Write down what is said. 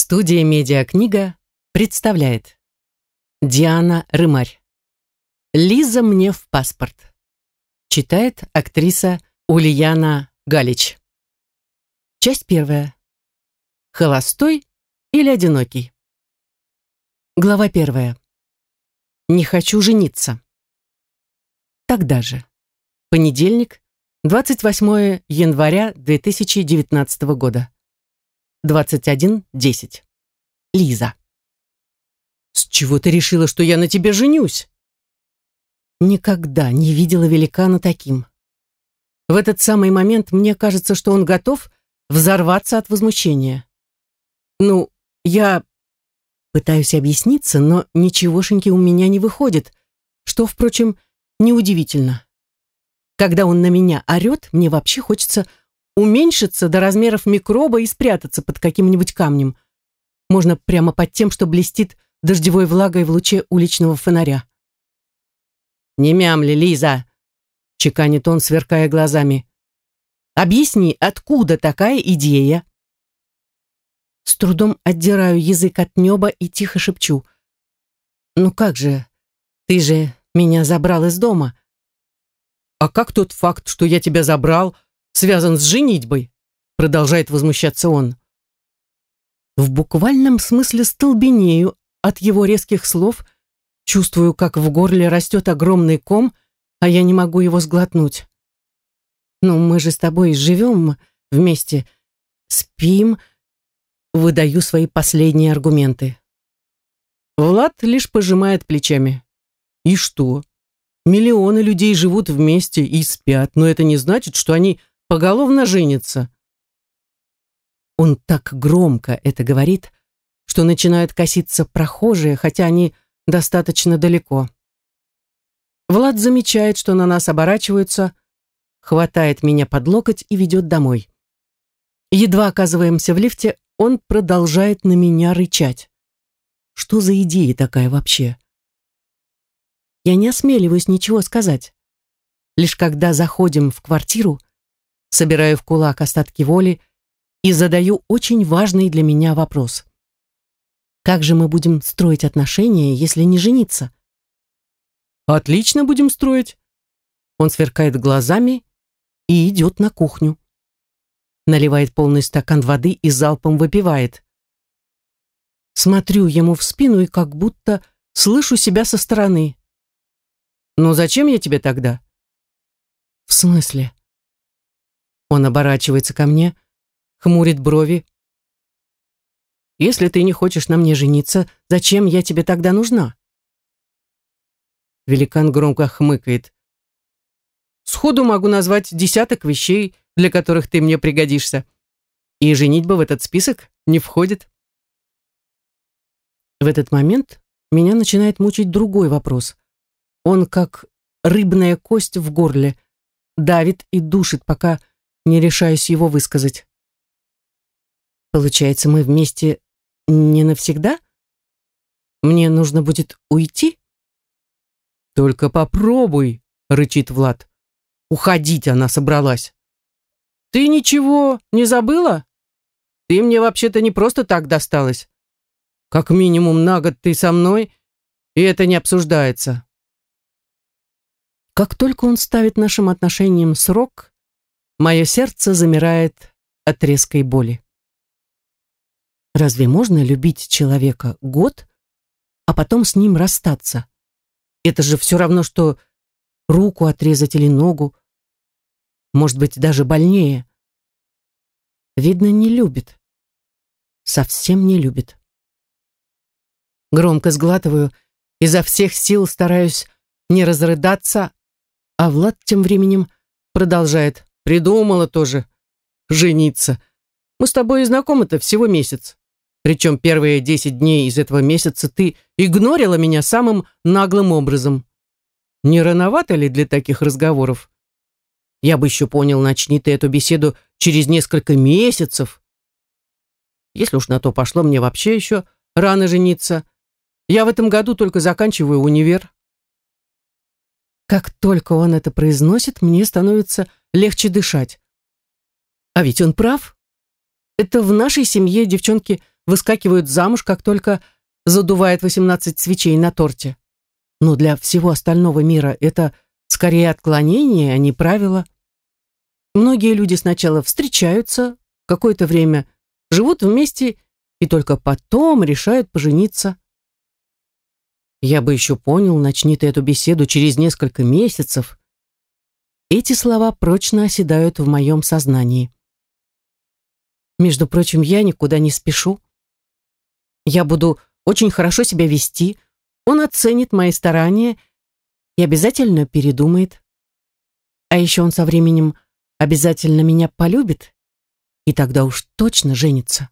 Студия «Медиакнига» представляет. Диана Рымарь. «Лиза мне в паспорт» Читает актриса Ульяна Галич. Часть первая. Холостой или одинокий? Глава первая. Не хочу жениться Тогда же. Понедельник, 28 января 2019 года 21.10. Лиза. «С чего ты решила, что я на тебе женюсь?» Никогда не видела великана таким. В этот самый момент мне кажется, что он готов взорваться от возмущения. Ну, я пытаюсь объясниться, но ничегошеньки у меня не выходит, что, впрочем, неудивительно. Когда он на меня орет, мне вообще хочется уменьшиться до размеров микроба и спрятаться под каким-нибудь камнем. Можно прямо под тем, что блестит дождевой влагой в луче уличного фонаря. «Не мямли, Лиза!» — чеканит он, сверкая глазами. «Объясни, откуда такая идея?» С трудом отдираю язык от неба и тихо шепчу. «Ну как же, ты же меня забрал из дома». «А как тот факт, что я тебя забрал, — связан с женитьбой», продолжает возмущаться он. В буквальном смысле столбенею от его резких слов, чувствую, как в горле растет огромный ком, а я не могу его сглотнуть. «Ну, мы же с тобой живем вместе, спим», выдаю свои последние аргументы. Влад лишь пожимает плечами. И что? Миллионы людей живут вместе и спят, но это не значит, что они поголовно женится. Он так громко это говорит, что начинают коситься прохожие, хотя они достаточно далеко. Влад замечает, что на нас оборачиваются, хватает меня под локоть и ведет домой. Едва оказываемся в лифте, он продолжает на меня рычать. Что за идея такая вообще? Я не осмеливаюсь ничего сказать. Лишь когда заходим в квартиру, собираю в кулак остатки воли и задаю очень важный для меня вопрос. Как же мы будем строить отношения, если не жениться? Отлично будем строить. Он сверкает глазами и идет на кухню. Наливает полный стакан воды и залпом выпивает. Смотрю ему в спину и как будто слышу себя со стороны. «Ну зачем я тебе тогда?» «В смысле?» Он оборачивается ко мне, хмурит брови. «Если ты не хочешь на мне жениться, зачем я тебе тогда нужна?» Великан громко хмыкает. «Сходу могу назвать десяток вещей, для которых ты мне пригодишься. И женитьба в этот список не входит». В этот момент меня начинает мучить другой вопрос. Он как рыбная кость в горле, давит и душит, пока не решаюсь его высказать. Получается, мы вместе не навсегда? Мне нужно будет уйти? Только попробуй, рычит Влад. Уходить она собралась. Ты ничего не забыла? Ты мне вообще-то не просто так досталась. Как минимум на год ты со мной, и это не обсуждается. Как только он ставит нашим отношениям срок, Мое сердце замирает от резкой боли. Разве можно любить человека год, а потом с ним расстаться? Это же все равно, что руку отрезать или ногу. Может быть, даже больнее. Видно, не любит. Совсем не любит. Громко сглатываю, изо всех сил стараюсь не разрыдаться, а Влад тем временем продолжает. Придумала тоже жениться. Мы с тобой знакомы-то всего месяц. Причем первые десять дней из этого месяца ты игнорила меня самым наглым образом. Не рановато ли для таких разговоров? Я бы еще понял, начни ты эту беседу через несколько месяцев. Если уж на то пошло, мне вообще еще рано жениться. Я в этом году только заканчиваю универ. Как только он это произносит, мне становится легче дышать. А ведь он прав. Это в нашей семье девчонки выскакивают замуж, как только задувает 18 свечей на торте. Но для всего остального мира это скорее отклонение, а не правило. Многие люди сначала встречаются, какое-то время живут вместе и только потом решают пожениться. Я бы еще понял, начни ты эту беседу через несколько месяцев. Эти слова прочно оседают в моем сознании. Между прочим, я никуда не спешу. Я буду очень хорошо себя вести, он оценит мои старания и обязательно передумает. А еще он со временем обязательно меня полюбит, и тогда уж точно женится.